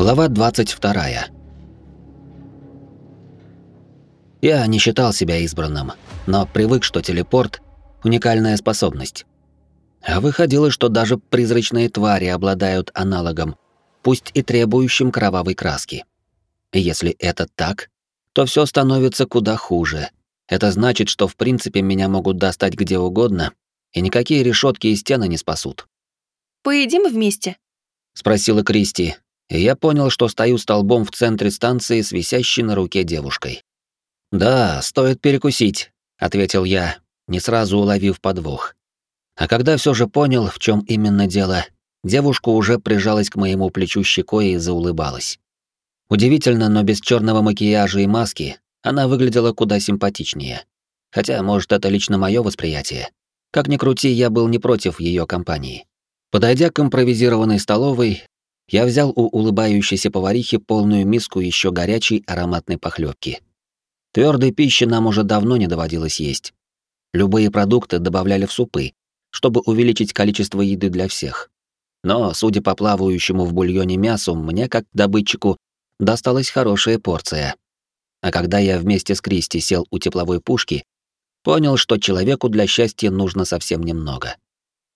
Глава 22. Я не считал себя избранным, но привык, что телепорт — уникальная способность. А выходило, что даже призрачные твари обладают аналогом, пусть и требующим кровавой краски. И если это так, то все становится куда хуже. Это значит, что в принципе меня могут достать где угодно, и никакие решетки и стены не спасут. «Поедим вместе?» — спросила Кристи, и я понял, что стою столбом в центре станции с висящей на руке девушкой. «Да, стоит перекусить», — ответил я, не сразу уловив подвох. А когда все же понял, в чем именно дело, девушка уже прижалась к моему плечу щекой и заулыбалась. Удивительно, но без черного макияжа и маски она выглядела куда симпатичнее. Хотя, может, это лично мое восприятие. Как ни крути, я был не против ее компании. Подойдя к импровизированной столовой, я взял у улыбающейся поварихи полную миску еще горячей ароматной похлебки. Твердой пищи нам уже давно не доводилось есть. Любые продукты добавляли в супы, чтобы увеличить количество еды для всех. Но, судя по плавающему в бульоне мясу, мне, как добытчику, досталась хорошая порция. А когда я вместе с Кристи сел у тепловой пушки, понял, что человеку для счастья нужно совсем немного.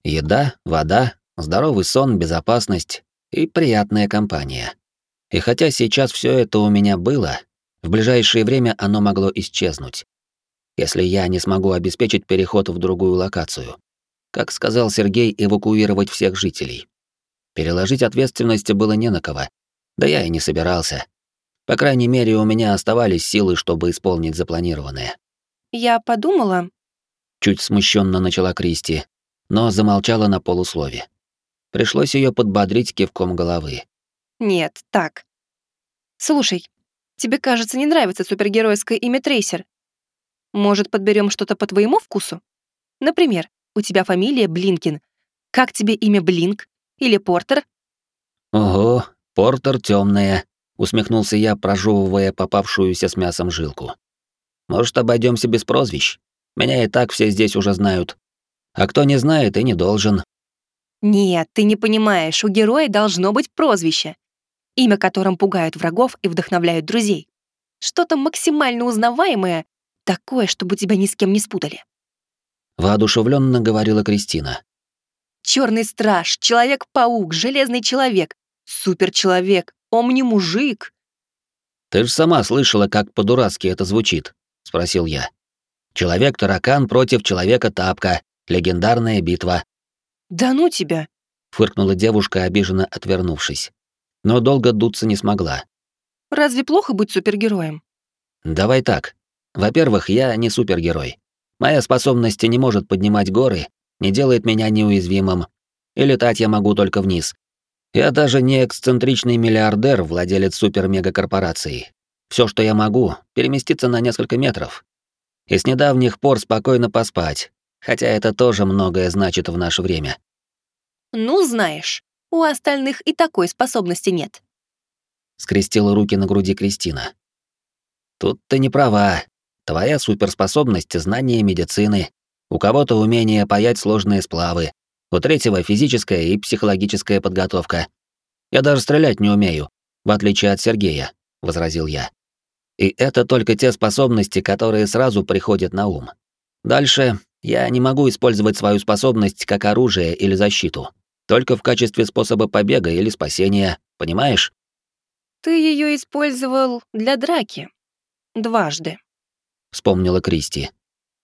Еда, вода, здоровый сон, безопасность и приятная компания. И хотя сейчас все это у меня было, в ближайшее время оно могло исчезнуть. Если я не смогу обеспечить переход в другую локацию. Как сказал Сергей, эвакуировать всех жителей. Переложить ответственность было не на кого. Да я и не собирался. По крайней мере, у меня оставались силы, чтобы исполнить запланированное. Я подумала... Чуть смущенно начала Кристи, но замолчала на полуслове. Пришлось ее подбодрить кивком головы. Нет, так. Слушай, тебе, кажется, не нравится супергеройское имя Трейсер. Может, подберем что-то по твоему вкусу? Например, у тебя фамилия Блинкин. Как тебе имя Блинк? Или Портер? Ого, Портер темная, усмехнулся я, прожевывая попавшуюся с мясом жилку. Может, обойдемся без прозвищ? Меня и так все здесь уже знают. А кто не знает и не должен. Нет, ты не понимаешь, у героя должно быть прозвище, имя которым пугают врагов и вдохновляют друзей. Что-то максимально узнаваемое, такое, чтобы тебя ни с кем не спутали. Воодушевленно говорила Кристина. Черный страж, человек-паук, железный человек, суперчеловек, омни-мужик. Ты же сама слышала, как по-дурацки это звучит, спросил я. Человек-таракан против человека-тапка. Легендарная битва. «Да ну тебя!» — фыркнула девушка, обиженно отвернувшись. Но долго дуться не смогла. «Разве плохо быть супергероем?» «Давай так. Во-первых, я не супергерой. Моя способность не может поднимать горы, не делает меня неуязвимым. И летать я могу только вниз. Я даже не эксцентричный миллиардер, владелец супер-мега-корпорации. Все, что я могу, переместиться на несколько метров. И с недавних пор спокойно поспать, хотя это тоже многое значит в наше время. Ну, знаешь, у остальных и такой способности нет. Скрестила руки на груди Кристина. Тут ты не права. Твоя суперспособность — знание медицины. У кого-то умение паять сложные сплавы. У третьего — физическая и психологическая подготовка. Я даже стрелять не умею, в отличие от Сергея, — возразил я. И это только те способности, которые сразу приходят на ум. Дальше я не могу использовать свою способность как оружие или защиту, только в качестве способа побега или спасения, понимаешь? Ты ее использовал для драки. Дважды. Вспомнила Кристи.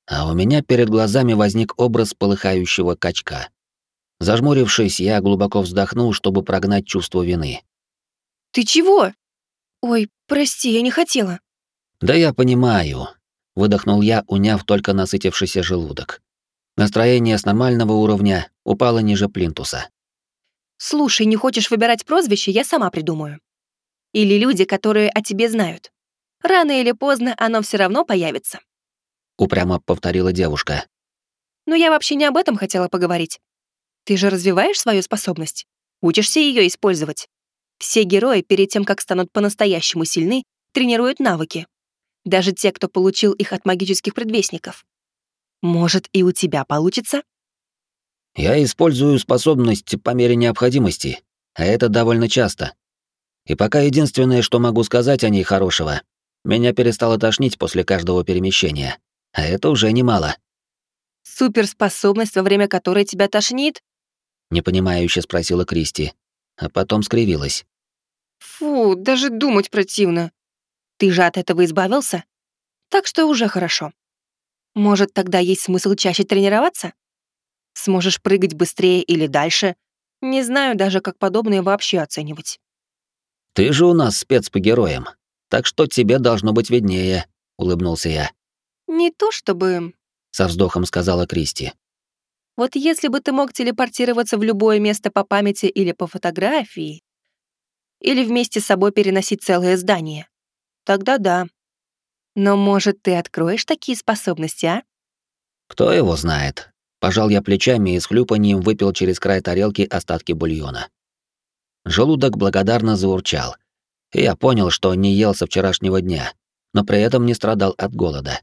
А у меня перед глазами возник образ полыхающего качка. Зажмурившись, я глубоко вздохнул, чтобы прогнать чувство вины. Ты чего? Ой, прости, я не хотела. Да я понимаю, выдохнул я, уняв только насытившийся желудок. Настроение с нормального уровня упало ниже плинтуса. «Слушай, не хочешь выбирать прозвище, я сама придумаю. Или люди, которые о тебе знают. Рано или поздно оно все равно появится». Упрямо повторила девушка. «Но я вообще не об этом хотела поговорить. Ты же развиваешь свою способность, учишься ее использовать. Все герои перед тем, как станут по-настоящему сильны, тренируют навыки, даже те, кто получил их от магических предвестников. Может, и у тебя получится? Я использую способность по мере необходимости, а это довольно часто. И пока единственное, что могу сказать о ней хорошего, меня перестало тошнить после каждого перемещения. А это уже немало. Суперспособность, во время которой тебя тошнит? Непонимающе спросила Кристи, а потом скривилась. Фу, даже думать противно. Ты же от этого избавился? Так что уже хорошо. Может, тогда есть смысл чаще тренироваться? Сможешь прыгать быстрее или дальше? Не знаю даже, как подобное вообще оценивать. Ты же у нас спец по героям, так что тебе должно быть виднее, улыбнулся я. Не то чтобы, со вздохом сказала Кристи. Вот если бы ты мог телепортироваться в любое место по памяти или по фотографии, или вместе с собой переносить целое здание, тогда да. Но, может, ты откроешь такие способности, а? Кто его знает? Пожал я плечами и с хлюпаньем выпил через край тарелки остатки бульона. Желудок благодарно заурчал. И я понял, что не ел со вчерашнего дня, но при этом не страдал от голода.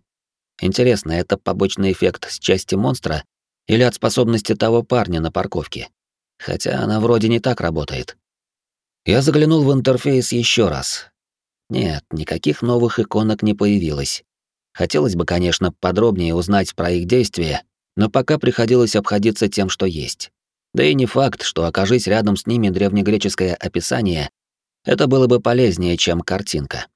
Интересно, это побочный эффект с части монстра или от способности того парня на парковке? Хотя она вроде не так работает. Я заглянул в интерфейс еще раз. Нет, никаких новых иконок не появилось. Хотелось бы, конечно, подробнее узнать про их действия, но пока приходилось обходиться тем, что есть. Да и не факт, что окажись рядом с ними древнегреческое описание, это было бы полезнее, чем картинка.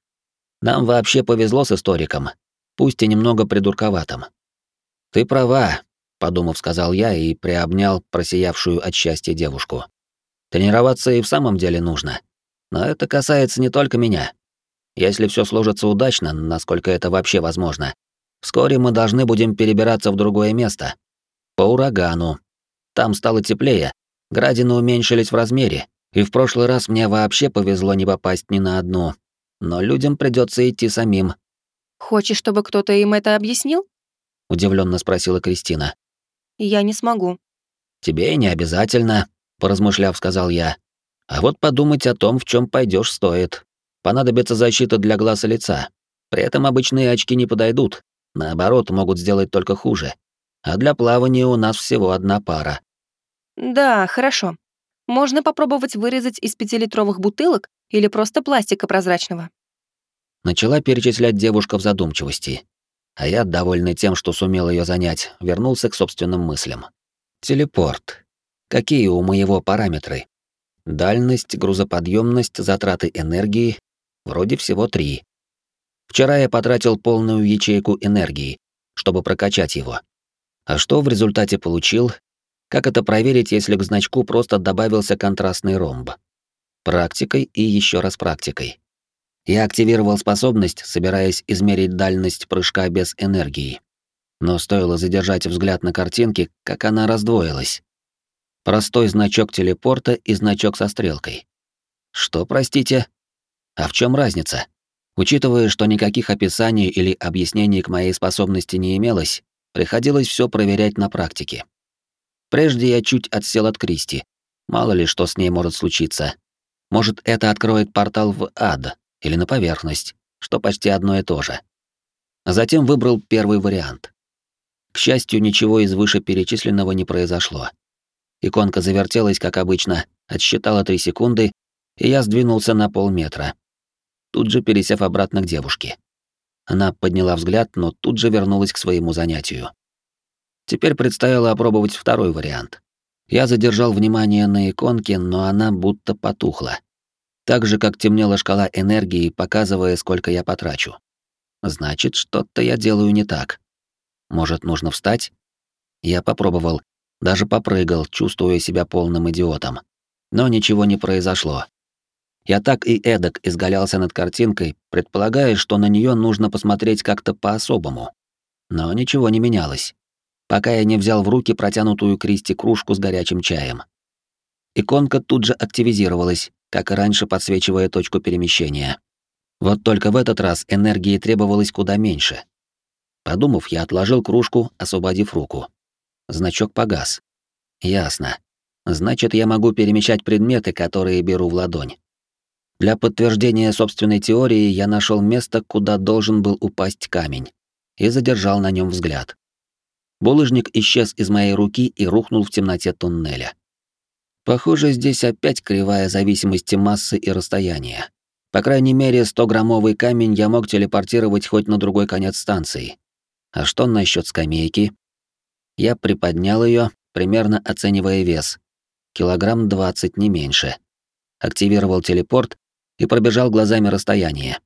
Нам вообще повезло с историком, пусть и немного придурковатым. «Ты права», — подумав, сказал я и приобнял просиявшую от счастья девушку. «Тренироваться и в самом деле нужно. Но это касается не только меня. Если все сложится удачно, насколько это вообще возможно, вскоре мы должны будем перебираться в другое место. По урагану. Там стало теплее, градины уменьшились в размере, и в прошлый раз мне вообще повезло не попасть ни на одну. Но людям придется идти самим, Хочешь, чтобы кто-то им это объяснил? удивленно спросила Кристина. Я не смогу. Тебе и не обязательно, поразмышляв, сказал я. А вот подумать о том, в чем пойдешь, стоит. Понадобится защита для глаз и лица. При этом обычные очки не подойдут. Наоборот, могут сделать только хуже. А для плавания у нас всего одна пара. Да, хорошо. Можно попробовать вырезать из пятилитровых бутылок или просто пластика прозрачного. Начала перечислять девушка в задумчивости. А я, довольный тем, что сумел ее занять, вернулся к собственным мыслям. Телепорт. Какие у моего параметры? Дальность, грузоподъемность, затраты энергии. Вроде всего три. Вчера я потратил полную ячейку энергии, чтобы прокачать его. А что в результате получил? Как это проверить, если к значку просто добавился контрастный ромб? Практикой и еще раз практикой. Я активировал способность, собираясь измерить дальность прыжка без энергии. Но стоило задержать взгляд на картинке, как она раздвоилась. Простой значок телепорта и значок со стрелкой. Что, простите? А в чем разница? Учитывая, что никаких описаний или объяснений к моей способности не имелось, приходилось все проверять на практике. Прежде я чуть отсел от Кристи. Мало ли что с ней может случиться. Может, это откроет портал в ад, или на поверхность, что почти одно и то же. Затем выбрал первый вариант. К счастью, ничего из вышеперечисленного не произошло. Иконка завертелась, как обычно, отсчитала три секунды, и я сдвинулся на полметра. Тут же пересев обратно к девушке. Она подняла взгляд, но тут же вернулась к своему занятию. Теперь предстояло опробовать второй вариант. Я задержал внимание на иконке, но она будто потухла так же, как темнела шкала энергии, показывая, сколько я потрачу. Значит, что-то я делаю не так. Может, нужно встать? Я попробовал, даже попрыгал, чувствуя себя полным идиотом. Но ничего не произошло. Я так и эдак изгалялся над картинкой, предполагая, что на нее нужно посмотреть как-то по-особому. Но ничего не менялось, пока я не взял в руки протянутую Кристи кружку с горячим чаем. Иконка тут же активизировалась, как и раньше подсвечивая точку перемещения. Вот только в этот раз энергии требовалось куда меньше. Подумав, я отложил кружку, освободив руку. Значок погас. Ясно. Значит, я могу перемещать предметы, которые беру в ладонь. Для подтверждения собственной теории я нашел место, куда должен был упасть камень, и задержал на нем взгляд. Булыжник исчез из моей руки и рухнул в темноте туннеля. Похоже, здесь опять кривая зависимости массы и расстояния. По крайней мере, 100-граммовый камень я мог телепортировать хоть на другой конец станции. А что насчет скамейки? Я приподнял ее, примерно оценивая вес. Килограмм 20, не меньше. Активировал телепорт и пробежал глазами расстояние.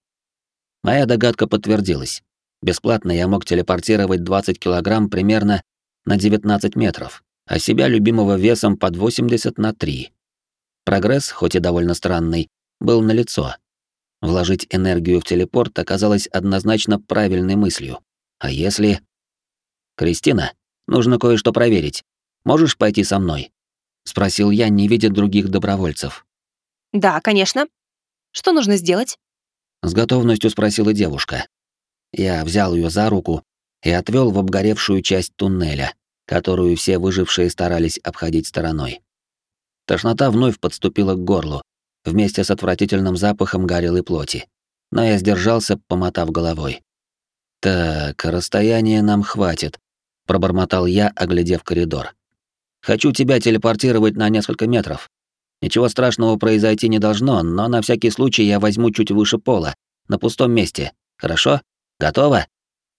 Моя догадка подтвердилась. Бесплатно я мог телепортировать 20 килограмм примерно на 19 метров, а себя любимого весом под 80 на 3. Прогресс, хоть и довольно странный, был налицо. Вложить энергию в телепорт оказалось однозначно правильной мыслью. А если... «Кристина, нужно кое-что проверить. Можешь пойти со мной?» — спросил я, не видя других добровольцев. «Да, конечно. Что нужно сделать?» С готовностью спросила девушка. Я взял ее за руку и отвел в обгоревшую часть туннеля, которую все выжившие старались обходить стороной. Тошнота вновь подступила к горлу, вместе с отвратительным запахом горелой плоти. Но я сдержался, помотав головой. «Так, расстояние нам хватит», — пробормотал я, оглядев коридор. «Хочу тебя телепортировать на несколько метров. Ничего страшного произойти не должно, но на всякий случай я возьму чуть выше пола, на пустом месте. Хорошо? Готова?»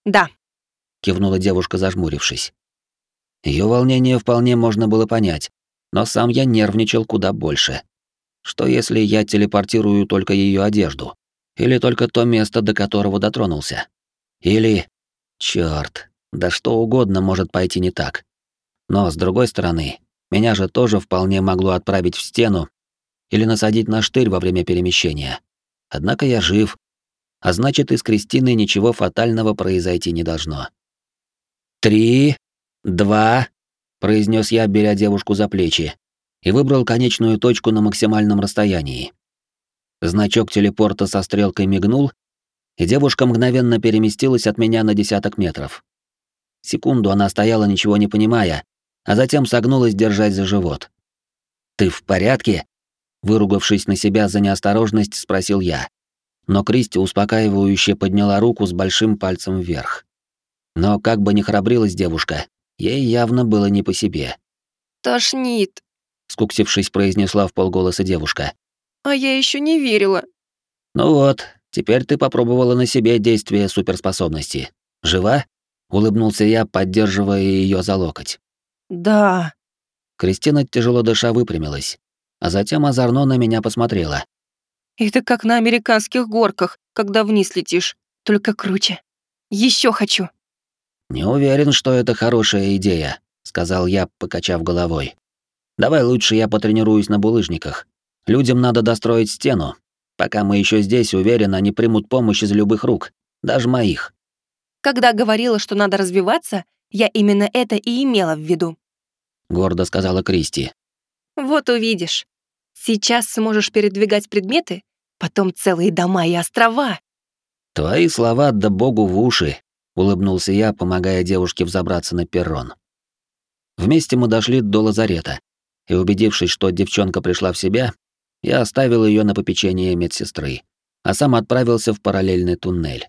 «Да», — кивнула девушка, зажмурившись. Ее волнение вполне можно было понять, но сам я нервничал куда больше. Что если я телепортирую только ее одежду? Или только то место, до которого дотронулся? Или... Чёрт, да что угодно может пойти не так. Но, с другой стороны, меня же тоже вполне могло отправить в стену или насадить на штырь во время перемещения. Однако я жив, а значит, и с ничего фатального произойти не должно. «Три, два», — произнес я, беря девушку за плечи, и выбрал конечную точку на максимальном расстоянии. Значок телепорта со стрелкой мигнул, и девушка мгновенно переместилась от меня на десяток метров. Секунду она стояла, ничего не понимая, а затем согнулась держать за живот. «Ты в порядке?» Выругавшись на себя за неосторожность, спросил я. Но Кристи успокаивающе подняла руку с большим пальцем вверх. Но как бы ни храбрилась девушка, ей явно было не по себе. «Тошнит», скуксившись, произнесла в полголоса девушка. А я еще не верила. Ну вот, теперь ты попробовала на себе действие суперспособности. Жива? улыбнулся я, поддерживая ее за локоть. Да. Кристина тяжело дыша выпрямилась, а затем озорно на меня посмотрела. Это как на американских горках, когда вниз летишь, только круче. Еще хочу. Не уверен, что это хорошая идея, сказал я, покачав головой. Давай лучше я потренируюсь на булыжниках. Людям надо достроить стену. Пока мы еще здесь, уверен, они примут помощь из любых рук, даже моих. Когда говорила, что надо развиваться, я именно это и имела в виду. Гордо сказала Кристи. Вот увидишь. Сейчас сможешь передвигать предметы, потом целые дома и острова. Твои слова да богу в уши, улыбнулся я, помогая девушке взобраться на перрон. Вместе мы дошли до лазарета, и, убедившись, что девчонка пришла в себя, я оставил ее на попечение медсестры, а сам отправился в параллельный туннель.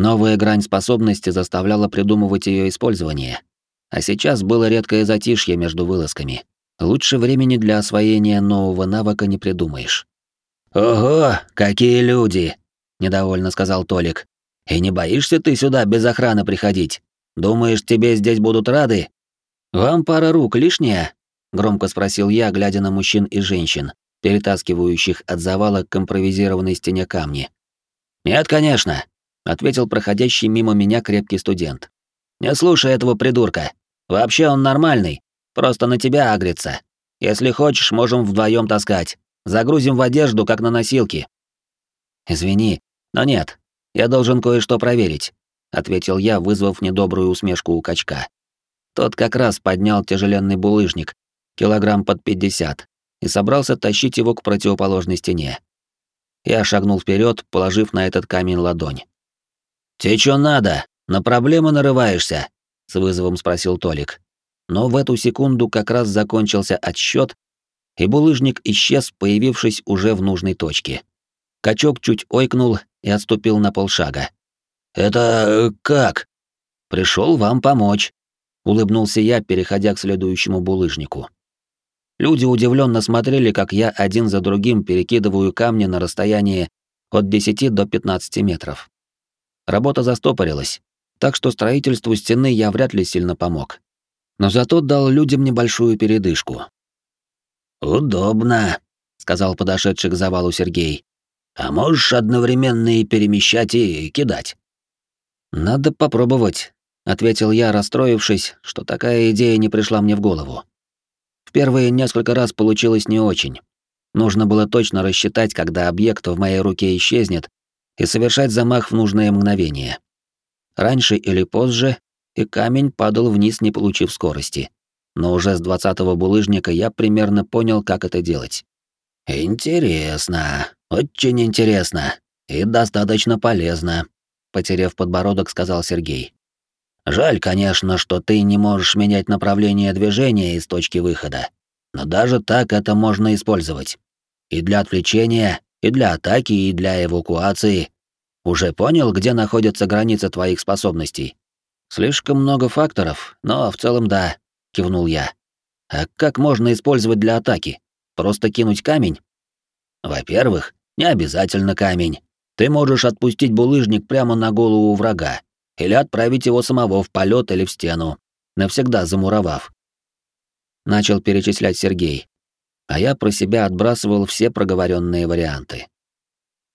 Новая грань способности заставляла придумывать ее использование, а сейчас было редкое затишье между вылазками. Лучше времени для освоения нового навыка не придумаешь. «Ого, какие люди!» — недовольно сказал Толик. «И не боишься ты сюда без охраны приходить? Думаешь, тебе здесь будут рады? Вам пара рук лишняя?» громко спросил я, глядя на мужчин и женщин, перетаскивающих от завала к импровизированной стене камни. Нет, конечно, ответил проходящий мимо меня крепкий студент. Не слушай этого придурка. Вообще он нормальный, просто на тебя агрится. Если хочешь, можем вдвоем таскать. Загрузим в одежду, как на носилки. Извини, но нет. Я должен кое-что проверить, ответил я, вызвав недобрую усмешку у качка. Тот как раз поднял тяжеленный булыжник, килограмм под пятьдесят, и собрался тащить его к противоположной стене. Я шагнул вперед, положив на этот камень ладонь. «Тебе чё надо? На проблемы нарываешься?» — с вызовом спросил Толик. Но в эту секунду как раз закончился отсчет, и булыжник исчез, появившись уже в нужной точке. Качок чуть ойкнул и отступил на полшага. «Это э, как?» Пришел вам помочь», — улыбнулся я, переходя к следующему булыжнику. Люди удивленно смотрели, как я один за другим перекидываю камни на расстояние от 10 до 15 метров. Работа застопорилась, так что строительству стены я вряд ли сильно помог. Но зато дал людям небольшую передышку. «Удобно», — сказал подошедший к завалу Сергей. «А можешь одновременно и перемещать, и кидать?» «Надо попробовать», — ответил я, расстроившись, что такая идея не пришла мне в голову. В первые несколько раз получилось не очень. Нужно было точно рассчитать, когда объект в моей руке исчезнет, и совершать замах в нужное мгновение. Раньше или позже, и камень падал вниз, не получив скорости. Но уже с двадцатого булыжника я примерно понял, как это делать. «Интересно, очень интересно и достаточно полезно», — потеряв подбородок, сказал Сергей. «Жаль, конечно, что ты не можешь менять направление движения из точки выхода. Но даже так это можно использовать. И для отвлечения, и для атаки, и для эвакуации. Уже понял, где находятся границы твоих способностей? Слишком много факторов, но в целом да, кивнул я. А как можно использовать для атаки? Просто кинуть камень? Во-первых, не обязательно камень. Ты можешь отпустить булыжник прямо на голову врага или отправить его самого в полет или в стену, навсегда замуровав начал перечислять Сергей, а я про себя отбрасывал все проговоренные варианты.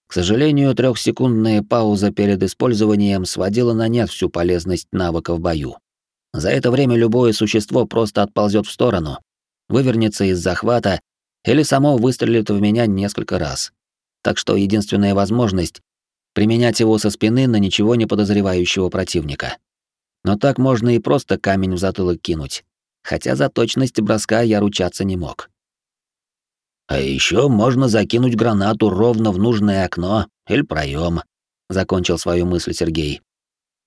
К сожалению, трехсекундная пауза перед использованием сводила на нет всю полезность навыка в бою. За это время любое существо просто отползет в сторону, вывернется из захвата или само выстрелит в меня несколько раз. Так что единственная возможность — применять его со спины на ничего не подозревающего противника. Но так можно и просто камень в затылок кинуть, хотя за точность броска я ручаться не мог. А еще можно закинуть гранату ровно в нужное окно или проем, закончил свою мысль Сергей.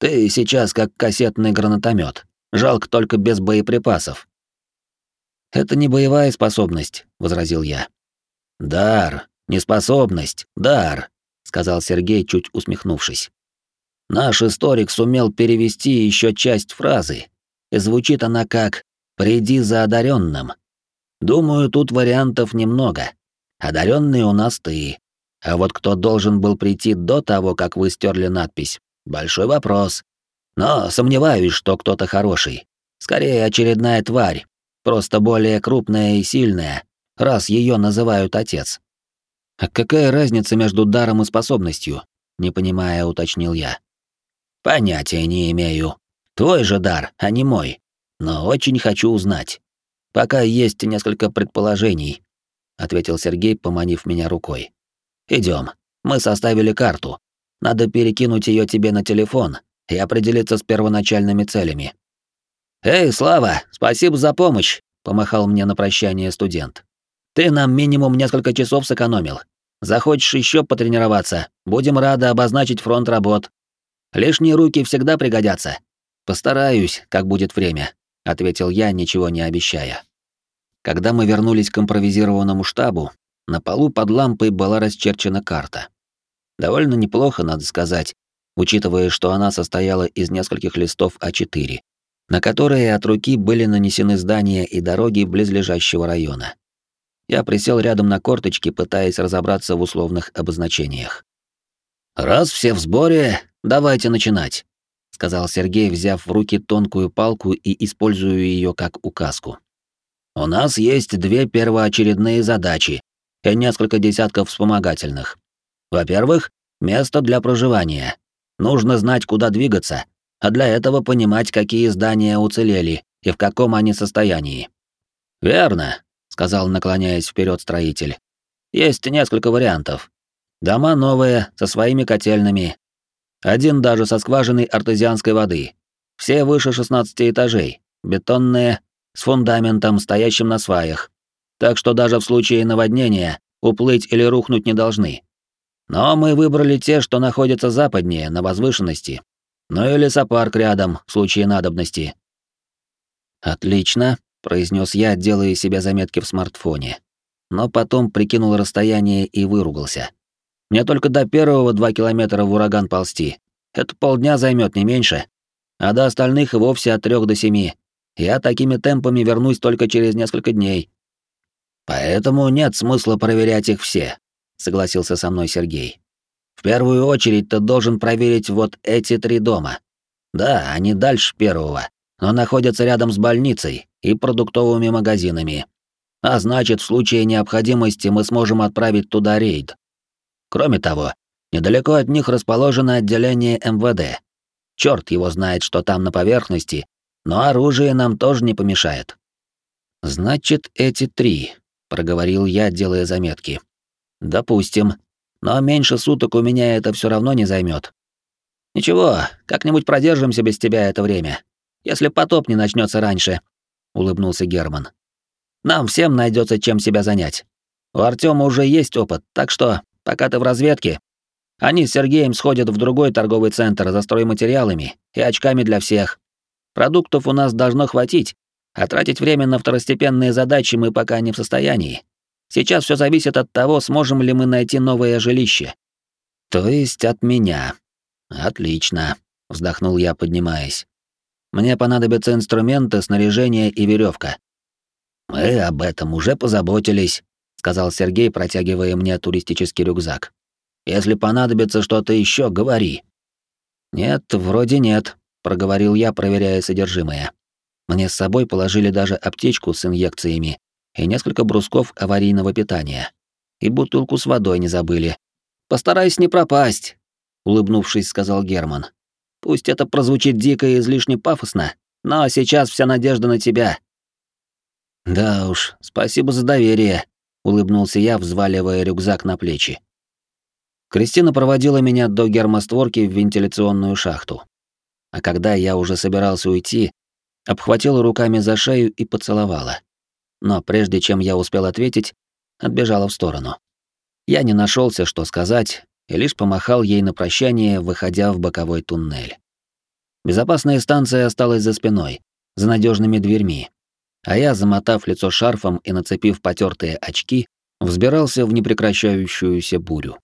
Ты сейчас как кассетный гранатомет. Жалко только без боеприпасов. Это не боевая способность, возразил я. Дар, не способность, дар, сказал Сергей, чуть усмехнувшись. Наш историк сумел перевести еще часть фразы, и звучит она как Приди за одаренным. Думаю, тут вариантов немного. Одаренный у нас ты. А вот кто должен был прийти до того, как вы стерли надпись, большой вопрос. Но сомневаюсь, что кто-то хороший. Скорее, очередная тварь, просто более крупная и сильная, раз ее называют отец. А какая разница между даром и способностью? Не понимая, уточнил я. Понятия не имею. Твой же дар, а не мой но очень хочу узнать. Пока есть несколько предположений, ответил Сергей, поманив меня рукой. Идем. Мы составили карту. Надо перекинуть ее тебе на телефон и определиться с первоначальными целями. Эй, Слава, спасибо за помощь, помахал мне на прощание студент. Ты нам минимум несколько часов сэкономил. Захочешь еще потренироваться, будем рады обозначить фронт работ. Лишние руки всегда пригодятся. Постараюсь, как будет время ответил я, ничего не обещая. Когда мы вернулись к импровизированному штабу, на полу под лампой была расчерчена карта. Довольно неплохо, надо сказать, учитывая, что она состояла из нескольких листов А4, на которые от руки были нанесены здания и дороги близлежащего района. Я присел рядом на корточки, пытаясь разобраться в условных обозначениях. «Раз все в сборе, давайте начинать», сказал Сергей, взяв в руки тонкую палку и используя ее как указку. У нас есть две первоочередные задачи и несколько десятков вспомогательных. Во-первых, место для проживания. Нужно знать, куда двигаться, а для этого понимать, какие здания уцелели и в каком они состоянии. Верно, сказал, наклоняясь вперед строитель. Есть несколько вариантов. Дома новые, со своими котельными, один даже со скважиной артезианской воды. Все выше 16 этажей, бетонные, с фундаментом, стоящим на сваях. Так что даже в случае наводнения уплыть или рухнуть не должны. Но мы выбрали те, что находятся западнее, на возвышенности. Ну и лесопарк рядом, в случае надобности. «Отлично», — произнес я, делая себе заметки в смартфоне. Но потом прикинул расстояние и выругался. Мне только до первого два километра в ураган ползти. Это полдня займет не меньше. А до остальных и вовсе от трех до семи. Я такими темпами вернусь только через несколько дней. Поэтому нет смысла проверять их все, согласился со мной Сергей. В первую очередь ты должен проверить вот эти три дома. Да, они дальше первого, но находятся рядом с больницей и продуктовыми магазинами. А значит, в случае необходимости мы сможем отправить туда рейд. Кроме того, недалеко от них расположено отделение МВД. Черт его знает, что там на поверхности, но оружие нам тоже не помешает. Значит, эти три, проговорил я, делая заметки. Допустим, но меньше суток у меня это все равно не займет. Ничего, как-нибудь продержимся без тебя это время, если потоп не начнется раньше, улыбнулся Герман. Нам всем найдется чем себя занять. У Артема уже есть опыт, так что, пока ты в разведке, они с Сергеем сходят в другой торговый центр за стройматериалами и очками для всех. Продуктов у нас должно хватить, а тратить время на второстепенные задачи мы пока не в состоянии. Сейчас все зависит от того, сможем ли мы найти новое жилище. То есть от меня. Отлично, вздохнул я, поднимаясь. Мне понадобятся инструменты, снаряжение и веревка. Мы об этом уже позаботились, сказал Сергей, протягивая мне туристический рюкзак. Если понадобится что-то еще, говори. Нет, вроде нет, проговорил я, проверяя содержимое. Мне с собой положили даже аптечку с инъекциями, и несколько брусков аварийного питания. И бутылку с водой не забыли. «Постарайся не пропасть», — улыбнувшись, сказал Герман. «Пусть это прозвучит дико и излишне пафосно, но сейчас вся надежда на тебя». «Да уж, спасибо за доверие», — улыбнулся я, взваливая рюкзак на плечи. Кристина проводила меня до гермостворки в вентиляционную шахту. А когда я уже собирался уйти, обхватила руками за шею и поцеловала но прежде чем я успел ответить, отбежала в сторону. Я не нашелся, что сказать, и лишь помахал ей на прощание, выходя в боковой туннель. Безопасная станция осталась за спиной, за надежными дверьми, а я, замотав лицо шарфом и нацепив потертые очки, взбирался в непрекращающуюся бурю.